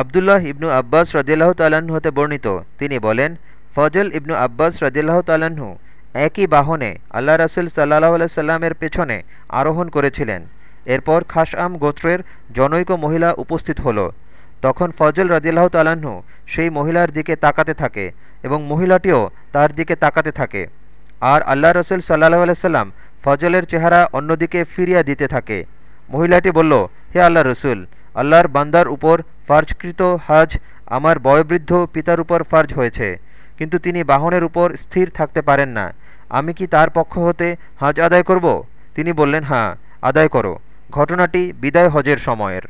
আবদুল্লাহ ইবনু আব্বাস রদিল্লাহ তাল্লাহ্ন হতে বর্ণিত। তিনি বলেন, ফজল ইবনু আব্বাস রদিল্লাহ তাল্লাহ্ন একই বাহনে আল্লাহ রাসুল সাল্লাহ সাল্লামের পেছনে আরোহণ করেছিলেন। এরপর খাসআম গোত্রের জনৈক মহিলা উপস্থিত হল। তখন ফজল রদিল্লাহ তাল্লাহ্ন সেই মহিলার দিকে তাকাতে থাকে এবং মহিলাটিও তার দিকে তাকাতে থাকে। আর আল্লাহ রসুল সাল্লাহ সাল্লাম ফজলের চেহারা অন্যদিকে ফিরিয়া দিতে থাকে। মহিলাটি বলল, হে আল্লাহ রসুল, আল্লাহর বান্দার উপর ফার্জকৃত হাজ আমার বয়োবৃদ্ধ পিতার উপর ফার্জ হয়েছে, কিন্তু তিনি বাহনের উপর স্থির থাকতে পারেন না। আমি কি তার পক্ষ হতে হাজ আদায় করব? তিনি বললেন হ্যাঁ আদায় করো। ঘটনাটি বিদায় হজের সময়ের।